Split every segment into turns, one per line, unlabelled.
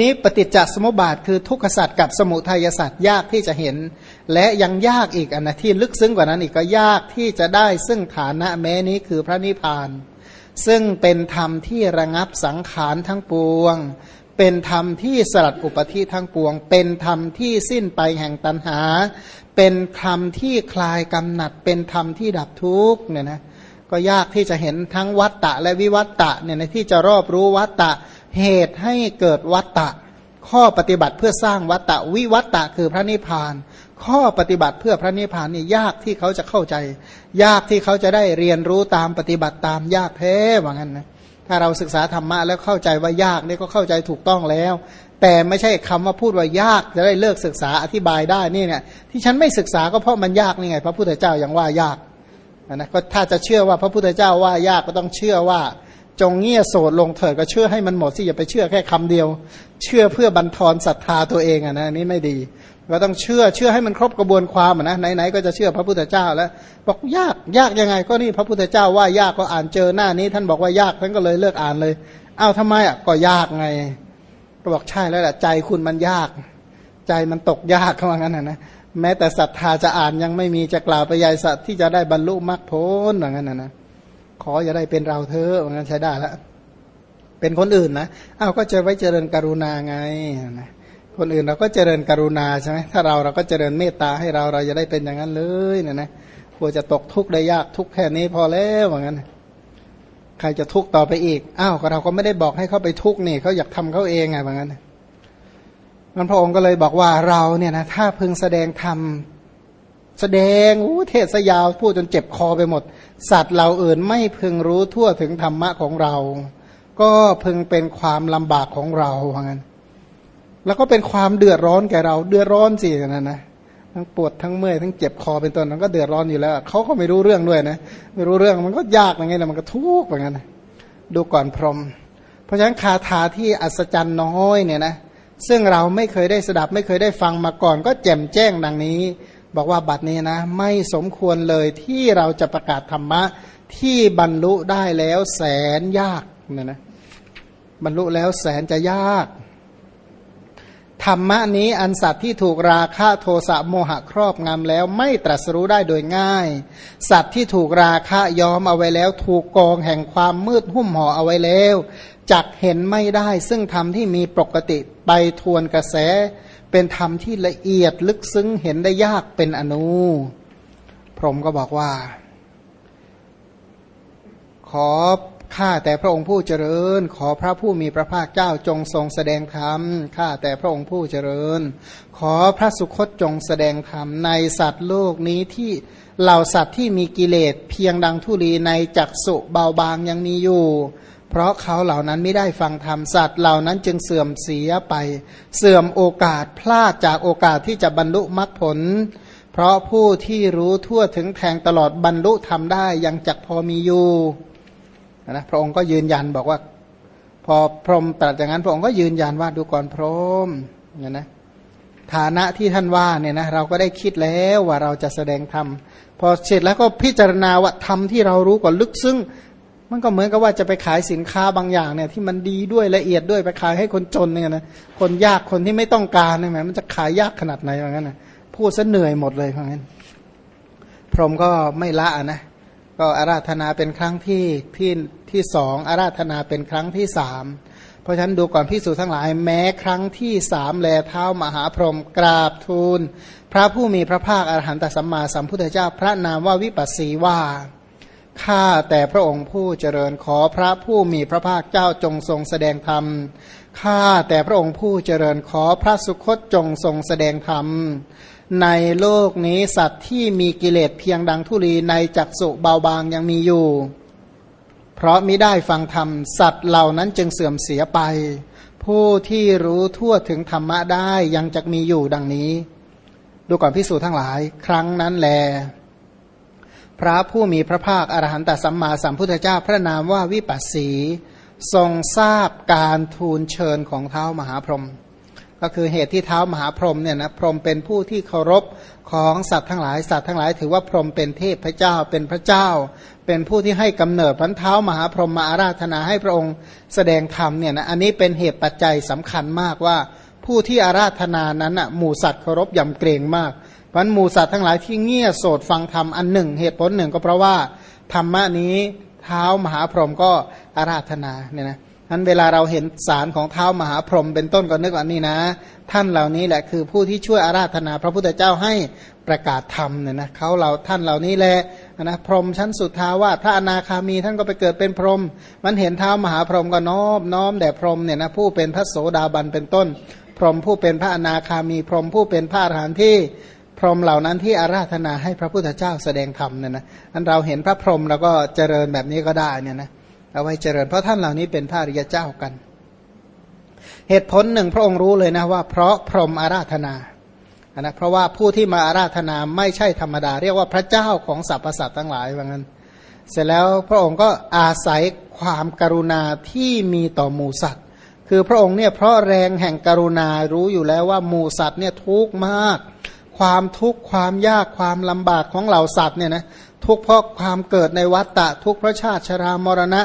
นี้ปฏิจจสมุปบาทคือทุกขศาสตว์กับสมุทัยศาสตว์ยากที่จะเห็น และยังยากอีกอันนะที่ลึกซึ้งกว่านั้นอีกก็ยากที่จะได้ซึ่งฐานะแม้นี้คือพระนิพพาน ซึ่งเป็นธรรมที่ระงับสังขารทั้งปวง เป็นธรรมที่สลัดอุปธิทั้งปวง เป็นธรรมที่สิ้นไปแห่งตัณหา เป็นธรรมที่คลายกำหนัด เป็นธรรมที่ดับทุกข์เนี่ยนะก็ยากที่จะเห็นทั้งวัตตะและวิวัตตะเนี่ยในที่จะรอบรู้วัตตะ เหตุให้เกิดวัตตะ ข้อปฏิบัติเพื่อสร้างวัตตะ วิวัตตะคือพระนิพพาน ข้อปฏิบัติเพื่อพระนิพพานนี่ยากที่เขาจะเข้าใจ ยากที่เขาจะได้เรียนรู้ตามปฏิบัติตามยากแท้ว่างั้นนะถ้าเราศึกษาธรรมะแล้วเข้าใจว่ายากนี่ก็เข้าใจถูกต้องแล้ว แต่ไม่ใช่คำว่าพูดว่ายากจะได้เลิกศึกษาอธิบายได้นี่เนี่ยที่ฉันไม่ศึกษาก็เพราะมันยากนี่ไง พระพุทธเจ้ายังว่ายากนะก็ถ้าจะเชื่อว่าพระพุทธเจ้าว่ายากก็ต้องเชื่อว่า จงเงี่ยโสดลงเถิดก็เชื่อให้มันหมดสิอย่าไปเชื่อแค่คำเดียว เชื่อเพื่อบันทอนศรัทธาตัวเองอะนะนี่ไม่ดีก็ต้องเชื่อเชื่อให้มันครบกระบวนความนะไหนๆก็จะเชื่อพระพุทธเจ้าแล้ว บอกยากยากยังไง ก็นี่พระพุทธเจ้าว่ายากก็อ่านเจอหน้านี้ ท่านบอกว่ายากท่านก็เลยเลิกอ่านเลยอ้าวทำไมอะก็ยากไงก็บอกใช่แล้วแหละใจคุณมันยาก ใจมันตกยากเขาว่างั้นนะนะแม้แต่ศรัทธาจะอ่านยังไม่มีจะกล่าวไปยายสัตว์ที่จะได้บรรลุมรรคผลอย่างนั้นนะนะ ขออย่าได้เป็นเราเธออย่างนั้นใช้ได้แล้วเป็นคนอื่นนะอ้าวก็จะไว้เจริญกรุณาไงนะคนอื่นเราก็เจริญกรุณาใช่ไหมถ้าเราเราก็เจริญเมตตาให้เราเราจะได้เป็นอย่างนั้นเลยนะนะกลัวจะตกทุกข์ได้ยากทุกข์แค่นี้พอแล้วอย่างนั้นใครจะทุกข์ต่อไปอีก อ้าวก็เราก็ไม่ได้บอกให้เขาไปทุกข์นี่เขาอยากทำเขาเองไงอย่างนั้นมันพระองค์ก็เลยบอกว่าเราเนี่ยนะถ้าพึงแสดงธรรม แสดงอู้เทศยาวพูดจนเจ็บคอไปหมด สัตว์เราอื่นไม่พึงรู้ทั่วถึงธรรมะของเรา ก็พึงเป็นความลำบากของเราเพราะงั้น แล้วก็เป็นความเดือดร้อนแก่เรา เดือดร้อนสินะนะทั้งปวดทั้งเมื่อยทั้งเจ็บคอเป็นต้นนั้นก็เดือดร้อนอยู่แล้วเขาก็ไม่รู้เรื่องด้วยนะ ไม่รู้เรื่องมันก็ยากอย่างเงี้ยมันก็ทุกข์อย่างนั้นดูก่อนพรหมเพราะฉะนั้นคาถาที่อัศจรรย์น้อยเนี่ยนะซึ่งเราไม่เคยได้สดับไม่เคยได้ฟังมาก่อน ก็แจ่มแจ้งดังนี้ บอกว่าบัดนี้นะ ไม่สมควรเลยที่เราจะประกาศธรรมะที่บรรลุได้แล้วแสนยากเนี่ยนะบรรลุแล้วแสนจะยาก ธรรมะนี้อันสัตว์ที่ถูกราคะโทสะโมหะครอบงำแล้วไม่ตรัสรู้ได้โดยง่าย สัตว์ที่ถูกราคะย้อมเอาไว้แล้ว ถูกกองแห่งความมืดหุ้มห่อเอาไว้แล้วจักเห็นไม่ได้ ซึ่งธรรมที่มีปกติไปทวนกระแส เป็นธรรมที่ละเอียดลึกซึ้งเห็นได้ยากเป็นอนุ พรหมก็บอกว่า ขอข้าแต่พระองค์ผู้เจริญ ขอพระผู้มีพระภาคเจ้าจงทรงแสดงธรรมข้าแต่พระองค์ผู้เจริญ ขอพระสุคตจงแสดงธรรมในสัตว์โลกนี้ที่เหล่าสัตว์ที่มีกิเลสเพียงดังทุลีในจักสุเบาบางยังมีอยู่ เพราะเขาเหล่านั้นไม่ได้ฟังธรรมสัตว์เหล่านั้นจึงเสื่อมเสียไป เสื่อมโอกาสพลาดจากโอกาสที่จะบรรลุมรรคผล เพราะผู้ที่รู้ทั่วถึงแทงตลอดบรรลุธรรมได้ยังจักพอมีอยู่นะพระองค์ก็ยืนยันบอกว่า พอพรหมตรัสอย่างนั้น พระองค์ก็ยืนยันว่าดูก่อนพรหมเนี่ยนะฐานะที่ท่านว่าเนี่ยนะเราก็ได้คิดแล้วว่าเราจะแสดงธรรมพอเสร็จแล้วก็พิจารณาว่าธรรมที่เรารู้ก่อนลึกซึ้ง มันก็เหมือนกับว่าจะไปขายสินค้าบางอย่างเนี่ยที่มันดีด้วยละเอียดด้วยไปขายให้คนจนเนี่ยนะคนยากคนที่ไม่ต้องการเนี่ยมันจะขายยากขนาดไหนอย่างนั้นนะพูดซะเหนื่อยหมดเลยเพราะงั้น พรหมก็ไม่ละนะก็อาราธนาเป็นครั้งที่ที่ที่สองอาราธนาเป็นครั้งที่สามเพราะฉะนั้นดูก่อนพิสูจน์ทั้งหลายแม้ครั้งที่สามแลเท้ามหาพรหมกราบทูล พระผู้มีพระภาคอรหันตสัมมาสัมพุทธเจ้าพระนามว่าวิปัสสีว่า ข้าแต่พระองค์ผู้เจริญขอพระผู้มีพระภาคเจ้าจงทรงแสดงธรรม ข้าแต่พระองค์ผู้เจริญขอพระสุคตจงทรงแสดงธรรม ในโลกนี้สัตว์ที่มีกิเลสเพียงดังทุลีในจักสุเบาบางยังมีอยู่ เพราะมิได้ฟังธรรม สัตว์เหล่านั้นจึงเสื่อมเสียไป ผู้ที่รู้ทั่วถึงธรรมะได้ยังจะมีอยู่ดังนี้ ดูก่อนพิสูจนทั้งหลาย ครั้งนั้นแล พระผู้มีพระภาคอรหันตสัมมาสัมพุทธเจ้าพระนามว่าวิปัสสี ทรงทราบการทูลเชิญของเท้ามหาพรหมก็คือเหตุที่เท้ามหาพรหมเนี่ยนะพรหมเป็นผู้ที่เคารพของสัตว์ทั้งหลายสัตว์ทั้งหลาย ถือว่าพรหมเป็นเทพพระเจ้าเป็นพระเจ้า เป็นผู้ที่ให้กำเนิดพันเท้ามหาพรหมมาอาราธนาให้พระองค์แสดงธรรมเนี่ยนะอันนี้เป็นเหตุปัจจัยสำคัญมากว่า ผู้ที่อาราธนานั้นอะหมู่สัตว์เคารพยำเกรงมาก พันหมู่สัตว์ทั้งหลายที่เงี่ยโสดฟังธรรมอันหนึ่ง เหตุผลหนึ่งก็เพราะว่าธรรมะนี้เท้ามหาพรหมก็อาราธนาเนี่ยนะนั้นเวลาเราเห็นสารของเท้ามหาพรหมเป็นต้นก็นึกว่านี่นะ ท่านเหล่านี้แหละคือผู้ที่ช่วยอาราธนา พระพุทธเจ้าให้ประกาศธรรมเนี่ยนะเขาเราท่านเหล่านี้แหละนะพรหมชั้นสุดท้าว่าพระอนาคามีท่านก็ไปเกิดเป็นพรหมมันเห็นเท้ามหาพรหมก็น้อมน้อมแด่พรหมเนี่ยนะผู้เป็นพระโสดาบันเป็นต้น พรหมผู้เป็นพระอนาคามีพรหมผู้เป็นพระอรหันต์ที่ พรหมเหล่านั้นที่อาราธนาให้พระพุทธเจ้าแสดงธรรมเนี่ยนะอันเราเห็นพระพรหมเราก็เจริญแบบนี้ก็ได้เนี่ยนะเอาไว้เจริญเพราะท่านเหล่านี้เป็นพระริยเจ้ากัน เหตุผลหนึ่งพระองค์รู้เลยนะว่า เพราะพรหมอาราธนานะเพราะว่าผู้ที่มาอาราธนาไม่ใช่ธรรมดา เรียกว่าพระเจ้าของสรรพสัตว์ทั้งหลายว่างั้น เสร็จแล้วพระองค์ก็อาศัยความกรุณาที่มีต่อหมูสัตว์ คือพระองค์เนี่ยเพราะแรงแห่งกรุณารู้อยู่แล้วว่าหมูสัตว์เนี่ยทุกข์มาก ความทุกข์ความยากความลำบากของเหล่าสัตว์เนี่ยนะทุกเพราะความเกิดในวัฏฏะทุกเพราะชาติชรามรณะ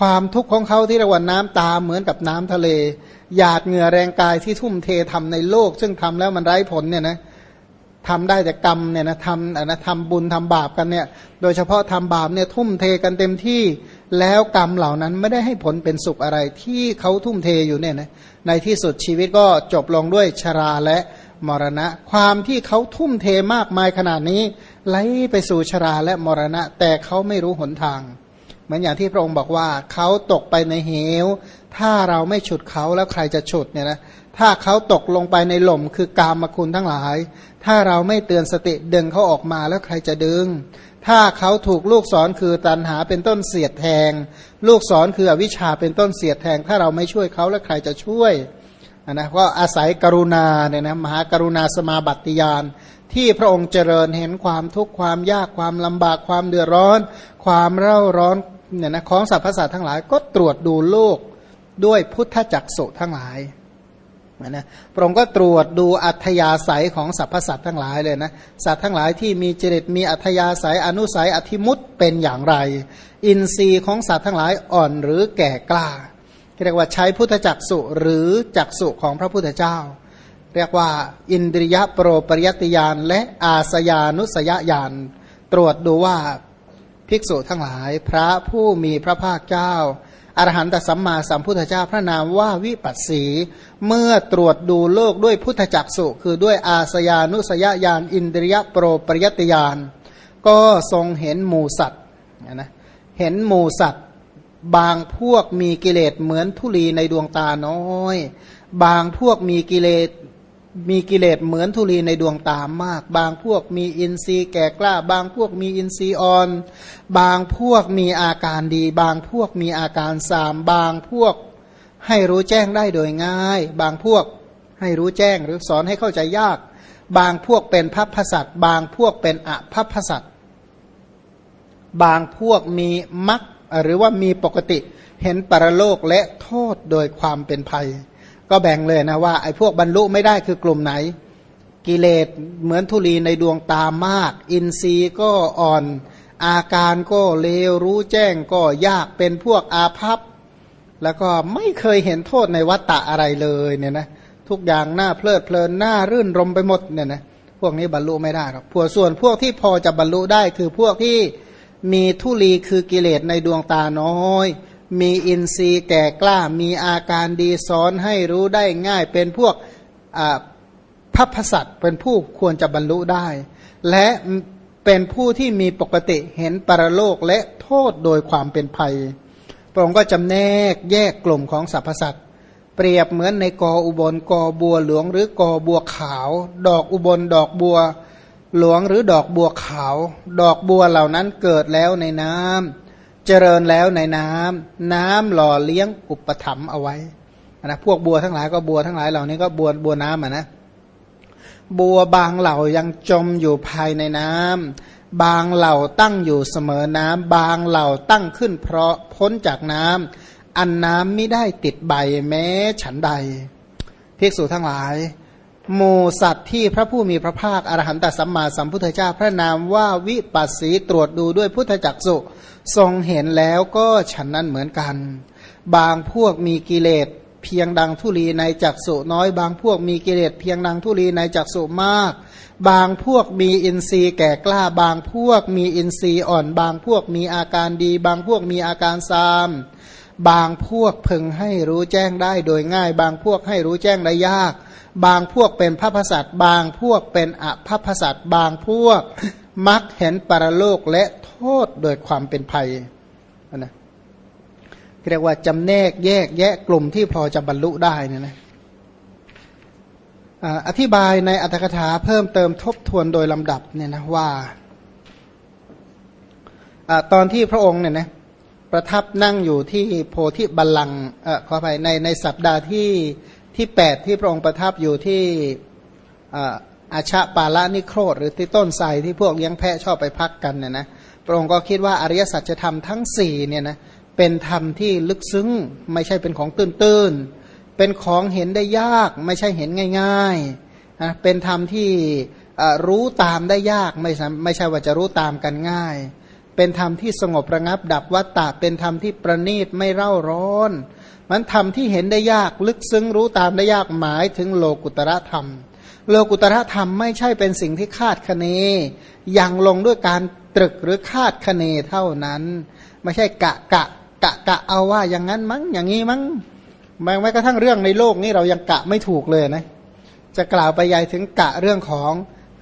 ความทุกข์ของเขาที่เรียกว่าน้ำตาเหมือนกับน้ำทะเล หยาดเหงื่อแรงกายที่ทุ่มเททำในโลก ซึ่งทำแล้วมันไร้ผลเนี่ยนะทำได้แต่กรรมเนี่ยนะทำนะทำบุญทำบาปกันเนี่ย โดยเฉพาะทำบาปเนี่ยทุ่มเทกันเต็มที่แล้วกรรมเหล่านั้นไม่ได้ให้ผลเป็นสุขอะไรที่เขาทุ่มเทอยู่เนี่ยนะในที่สุดชีวิตก็จบลงด้วยชราและ มรณะ ความที่เขาทุ่มเทมากมายขนาดนี้ไหลไปสู่ชราและมรณะ แต่เขาไม่รู้หนทาง เหมือนอย่างที่พระองค์บอกว่าเขาตกไปในเหว ถ้าเราไม่ฉุดเขาแล้วใครจะฉุดเนี่ยนะถ้าเขาตกลงไปในหล่มคือกามคุณทั้งหลาย ถ้าเราไม่เตือนสติดึงเขาออกมาแล้วใครจะดึง ถ้าเขาถูกลูกศรคือตันหาเป็นต้นเสียดแทง ลูกศรคืออวิชชาเป็นต้นเสียดแทง ถ้าเราไม่ช่วยเขาแล้วใครจะช่วย นะก็อาศัยกรุณาเนี่ยนะมหากรุณาสมาบัติยานที่พระองค์เจริญเห็นความทุกข์ความยากความลำบากความเดือดร้อน ความเร่าร้อนเนี่ยนะของสรรพสัตว์ทั้งหลายก็ตรวจดูโลกด้วยพุทธจักสุทั้งหลายนะพระองค์ก็ตรวจดูอัธยาศัยของสรรพสัตว์ทั้งหลายเลยนะสัตว์ทั้งหลายที่มีจริตมีอัธยาศัยอนุสัยอธิมุตเป็นอย่างไร อินทรีย์ของสัตว์ทั้งหลายอ่อนหรือแก่กล้า เรียกว่าใช้พุทธจักสุหรือจักสุของพระพุทธเจ้า เรียกว่า อินทริยะโปรปริยติยานและอาสยานุสยญาณตรวจดูว่าภิกษุทั้งหลาย พระผู้มีพระภาคเจ้าอรหันตสัมมาสัมพุทธเจ้าพระนามว่าวิปัสสีเมื่อตรวจดูโลกด้วยพุทธจักสุคือด้วยอาสยานุสยญาณอินทริยโปรปริยติยานก็ทรงเห็นหมูสัตว์นะเห็นหมูสัตว์ บางพวกมีกิเลสเหมือนทุลีในดวงตาน้อย บางพวกมีกิเลสมีกิเลสเหมือนทุลีในดวงตามาก บางพวกมีอินทรีย์แก่กล้า บางพวกมีอินทรีย์อ่อน บางพวกมีอาการดี บางพวกมีอาการสาม บางพวกให้รู้แจ้งได้โดยง่าย บางพวกให้รู้แจ้งหรือสอนให้เข้าใจยาก บางพวกเป็นพัพพสัตบางพวกเป็นอภัพพสัตบางพวกมีมัก หรือว่ามีปกติเห็นปรโลกและโทษโดยความเป็นภัย ก็แบ่งเลยนะว่าไอ้พวกบรรลุไม่ได้คือกลุ่มไหน กิเลสเหมือนทุลีในดวงตามาก อินทรีย์ก็อ่อน อาการก็เลวรู้แจ้งก็ยากเป็นพวกอาภัพแล้วก็ไม่เคยเห็นโทษในวัตตะอะไรเลยเนี่ยนะทุกอย่างหน้าเพลิดเพลินหน้ารื่นรมไปหมดเนี่ยนะพวกนี้บรรลุไม่ได้หรอกผัวส่วนพวกที่พอจะบรรลุได้คือพวกที่ มีทุลีคือกิเลสในดวงตาน้อย มีอินทรีย์แก่กล้า มีอาการดีสอนให้รู้ได้ง่าย เป็นพวกพัพสัตเป็นผู้ควรจะบรรลุได้ และเป็นผู้ที่มีปกติเห็นปรโลกและโทษโดยความเป็นภัย พระองค์ก็จำแนกแยกกลุ่มของสรรพสัตว์เปรียบเหมือนในกออุบลกอบัวหลืองหรือกอบัวขาว ดอกอุบลดอกบัว หลวงหรือดอกบัวขาว ดอกบัวเหล่านั้นเกิดแล้วในน้ำเจริญแล้วในน้ำน้ำหล่อเลี้ยงอุปถัมภ์เอาไว้นะพวกบัวทั้งหลายก็บัวทั้งหลายเหล่านี้ก็บัวบัวน้ำอะนะบัวบางเหล่ายังจมอยู่ภายในน้ำบางเหล่าตั้งอยู่เสมอน้ำบางเหล่าตั้งขึ้นเพราะพ้นจากน้ำอันน้ำไม่ได้ติดใบแม้ฉันใดภิกษุทั้งหลาย หมูสัตว์ที่พระผู้มีพระภาคอรหันตสัมมาสัมพุทธเจ้าพระนามว่าวิปัสสีตรวจดูด้วยพุทธจักสุทรงเห็นแล้วก็ฉันนั้นเหมือนกัน บางพวกมีกิเลสเพียงดังทุลีในจักสุน้อย บางพวกมีกิเลสเพียงดังทุลีในจักสุมาก บางพวกมีอินทรีย์แก่กล้า บางพวกมีอินทรีย์อ่อน บางพวกมีอาการดี บางพวกมีอาการซามบางพวกพึงให้รู้แจ้งได้โดยง่าย บางพวกให้รู้แจ้งได้ยาก บางพวกเป็นพระพสัตบางพวกเป็นอภพสัตบางพวกมักเห็นปรโลกและโทษโดยความเป็นภัยนะเรียกว่าจำแนกแยกแยะกลุ่มที่พอจะบรรลุได้เนี่ยนะอธิบายในอัตถกถาเพิ่มเติมทบทวนโดยลำดับเนี่ยนะว่าอตอนที่พระองค์เนี่ยนะประทับนั่งอยู่ที่โพธิบัลลังก์ขออภัยในในสัปดาห์ที่ ที่แปดที่พระองค์ประทับอยู่ที่อาชาปาละนิโครธหรือที่ต้นไทรที่พวกเลี้ยงแพะชอบไปพักกันเนี่ยนะพระองค์ก็คิดว่าอริยสัจธรรมทั้งสี่เนี่ยนะเป็นธรรมที่ลึกซึ้งไม่ใช่เป็นของตื้นๆ เป็นของเห็นได้ยากไม่ใช่เห็นง่ายๆนะเป็นธรรมที่รู้ตามได้ยากไม่ไม่ใช่ว่าจะรู้ตามกันง่าย เป็นธรรมที่สงบระงับ ดับวัตตะเป็นธรรมที่ประณีตไม่เร่าร้อน มันธรรมที่เห็นได้ยากลึกซึ้งรู้ตามได้ยากหมายถึงโลกุตระธรรม โลกุตระธรรมไม่ใช่เป็นสิ่งที่คาดคะเนยังลงด้วยการตรึกหรือคาดคะเนเท่านั้น ไม่ใช่กะกะกะกะเอาว่าอย่างนั้นมั้งอย่างนี้มั้งแม้กระทั่งเรื่องในโลกนี้เรายังกะไม่ถูกเลยนะ จะกล่าวไปใหญ่ถึงกะเรื่องของ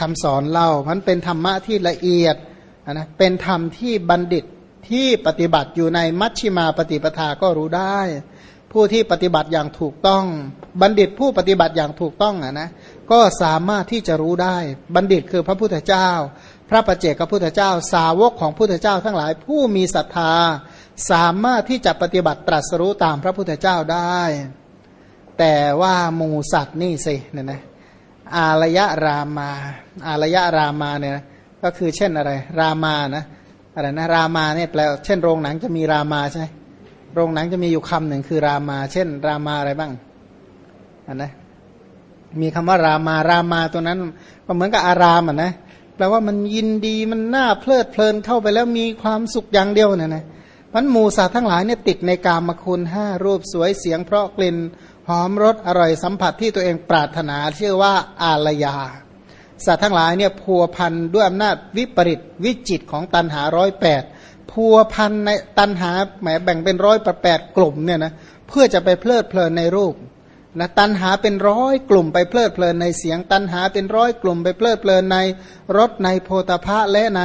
คำสอนเล่ามันเป็นธรรมะที่ละเอียด นะเป็นธรรมที่บัณฑิตที่ปฏิบัติอยู่ในมัชชิมาปฏิปทาก็รู้ได้ ผู้ที่ปฏิบัติอย่างถูกต้อง บัณฑิตผู้ปฏิบัติอย่างถูกต้องอะนะก็สามารถที่จะรู้ได้ บัณฑิตคือพระพุทธเจ้า พระประเจกพระพุทธเจ้า สาวกของพุทธเจ้า ทั้งหลายผู้มีศรัทธา สามารถที่จะปฏิบัติตรัสรู้ตามพระพุทธเจ้าได้ แต่ว่ามูสัตว์นี่สิเนี่ยนะอารยะรามา อารยะรามาเนี่ย ก็คือเช่นอะไร รามานะอะไรนะรามาเนี่ยแปลเช่นโรงหนังจะมีรามาใช่โรงหนังจะมีอยู่คำหนึ่งคือรามา เช่น รามาอะไรบ้างอันนะมีคำว่ารามารามาตัวนั้นก็เหมือนกับอารามอะนะแปลว่ามันยินดีมันน่าเพลิดเพลินเข้าไปแล้วมีความสุขอย่างเดียวเนี่ยนะมันหมูสัตว์ทั้งหลายเนี่ยติดในกามคุณห้ารูปสวยเสียงเพราะกลิ่นหอมรสอร่อยสัมผัสที่ตัวเองปรารถนาชื่อว่าอารยา สัตว์ทั้งหลายเนี่ยพัวพันด้วยอำนาจวิปริตวิจิตของตันหาร้อยแปดพัวพันในตันหาแหมแบ่งเป็นร้อยแปดกลุ่มเนี่ยนะเพื่อจะไปเพลิดเพลินในรูปนะตันหาเป็นร้อยกลุ่มไปเพลิดเพลินในเสียงตันหาเป็นร้อยกลุ่มไปเพลิดเพลินในรสในโพธพะและใน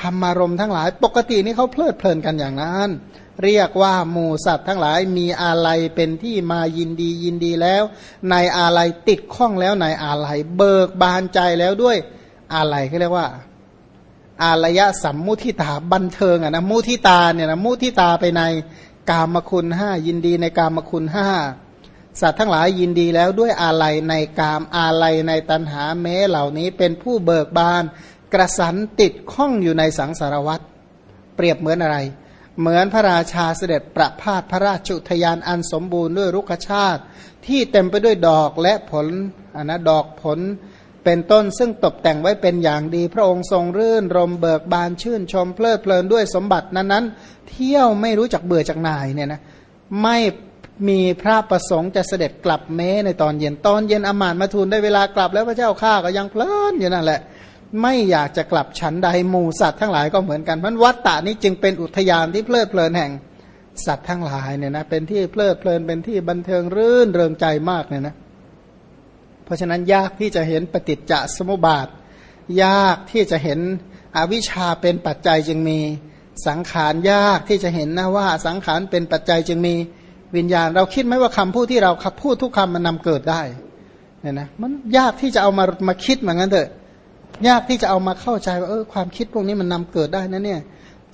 ธรรมารมทั้งหลาย ปกตินี่เขาเพลิดเพลินกันอย่างนั้น เรียกว่าหมูสัตว์ทั้งหลายมีอะไรเป็นที่มายินดียินดีแล้ว ในอะไรติดข้องแล้วในอะไรเบิกบานใจแล้วด้วยอะไรเขาเรียกว่า อารยะสัมมุทิตาบันเทิงอะนะมุทิตาเนี่ยนะมุทิตาไปในกามคุณห้ายินดีในกามคุณห้าสัตว์ทั้งหลายยินดีแล้วด้วยอาลัยในกามอาลัยในตันหาแม้เหล่านี้เป็นผู้เบิกบาน กระสันติดข้องอยู่ในสังสารวัตรเปรียบเหมือนอะไร เหมือนพระราชาเสด็จประพาสพระราชุทยานอันสมบูรณ์ด้วยรุกชาติ ที่เต็มไปด้วยดอกและผลอันนะดอกผลเป็นต้นซึ่งตกแต่งไว้เป็นอย่างดี พระองค์ทรงรื่นรมเบิกบานชื่นชมเพลิดเพลินด้วยสมบัตินั้นๆ เที่ยวไม่รู้จักเบื่อจากนายเนี่ยนะไม่มีพระประสงค์จะเสด็จกลับแม้ในตอนเย็นตอนเย็นอมานมาทูลได้เวลากลับแล้วพระเจ้าข้าก็ยังเพลินอยู่นั่นแหละ ไม่อยากจะกลับฉันใดหมูสัตว์ทั้งหลายก็เหมือนกันมันวัตตานี้จึงเป็นอุทยานที่เพลิดเพลินแห่งสัตว์ทั้งหลายเนี่ยนะเป็นที่เพลิดเพลินเป็นที่บันเทิงรื่นเริงใจมากเนี่ยนะเพราะฉะนั้นยากที่จะเห็นปฏิจจสมุปบาท ยากที่จะเห็นอวิชชาเป็นปัจจัยจึงมีสังขารยากที่จะเห็นนะว่าสังขารเป็นปัจจัยจึงมีวิญญาณ เราคิดไหมว่าคำพูดที่เราขับพูดทุกคำมันนำเกิดได้เนี่ยนะมันยากที่จะเอามามาคิดเหมือนกันเถอะ ยากที่จะเอามาเข้าใจว่าเออความคิดพวกนี้มันนำเกิดได้นะเนี่ย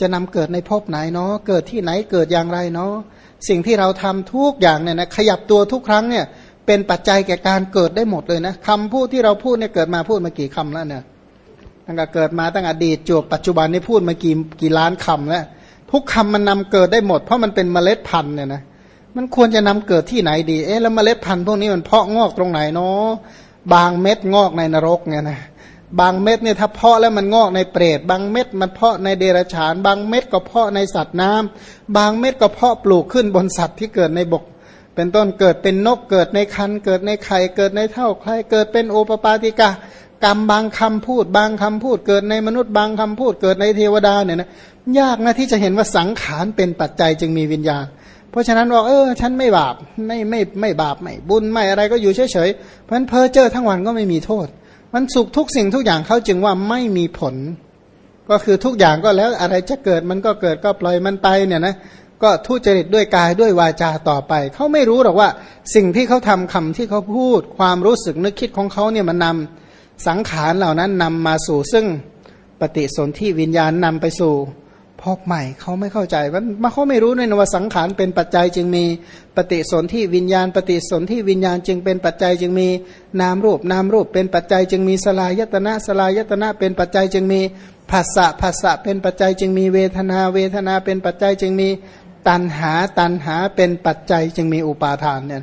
จะนำเกิดในภพไหนเนาะเกิดที่ไหนเกิดอย่างไรเนาะสิ่งที่เราทำทุกอย่างเนี่ยนะขยับตัวทุกครั้งเนี่ย เป็นปัจจัยแก่การเกิดได้หมดเลยนะคำพูดที่เราพูดเนี่ยเกิดมาพูดมากี่คำแล้วเนี่ยตั้งแต่เกิดมาตั้งอดีตจวบปัจจุบันนี่พูดมากี่กี่ล้านคำแล้วทุกคำมันนำเกิดได้หมด เพราะมันเป็นเมล็ดพันธุ์เนี่ยนะมันควรจะนำเกิดที่ไหนดี เอ๊ะแล้วเมล็ดพันธุ์พวกนี้มันเพาะงอกตรงไหนเนาะบางเม็ดงอกในนรกเนี่ยนะ บางเม็ดเนี่ยถ้าเพาะแล้วมันงอกในเปรตบางเม็ดมันเพาะในเดรัจฉาน บางเม็ดก็เพาะในสัตว์น้ำบางเม็ดก็เพาะปลูกขึ้นบนสัตว์ที่เกิดในบก เป็นต้นเกิดเป็นนกเกิดในคันเกิดในไข่เกิดในเท่าใครเกิดเป็นโอปปาติกากรรมบางคำพูด บางคำพูด เกิดในมนุษย์บางคำพูด เกิดในเทวดาเนี่ยนะยากนะที่จะเห็นว่าสังขารเป็นปัจจัยจึงมีวิญญาณ เพราะฉะนั้นบอกเออ ฉันไม่บาปไม่ไม่ไม่บาปไม่บุญไม่อะไรก็อยู่เฉยๆเพราะฉะนั้นเพอเจอทั้งวันก็ไม่มีโทษ มันสุขทุกสิ่งทุกอย่างเขาจึงว่าไม่มีผล ก็คือทุกอย่างก็แล้วอะไรจะเกิดมันก็เกิดก็ปล่อยมันไปเนี่ยนะก็ทุจริตด้วยกายด้วยวาจาต่อไป เขาไม่รู้หรอกว่าสิ่งที่เขาทำคำที่เขาพูด ความรู้สึกนึกคิดของเขาเนี่ยมันนำสังขารเหล่านั้นนำมาสู่ซึ่งปฏิสนธิวิญญาณนำไปสู่ พบใหม่เขาไม่เข้าใจว่าเขาไม่รู้ด้วยนะว่าสังขารเป็นปัจจัยจึงมีปฏิสนธิวิญญาณ ปฏิสนธิวิญญาณจึงเป็นปัจจัยจึงมีนามรูปนามรูปเป็นปัจจัยจึงมีสลายตนะสลายตนะเป็นปัจจัยจึงมีภาษะภาษะเป็นปัจจัยจึงมีเวทนา เวทนาเป็นปัจจัยจึงมีตันหาตันหาเป็นปัจจัยจึงมีอุปาทานเนี่ย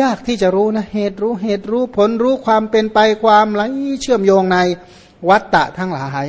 ยากที่จะรู้นะเหตุรู้เหตุรู้ผลรู้ความเป็นไปความไหลเชื่อมโยงในวัตตะทั้งหลาย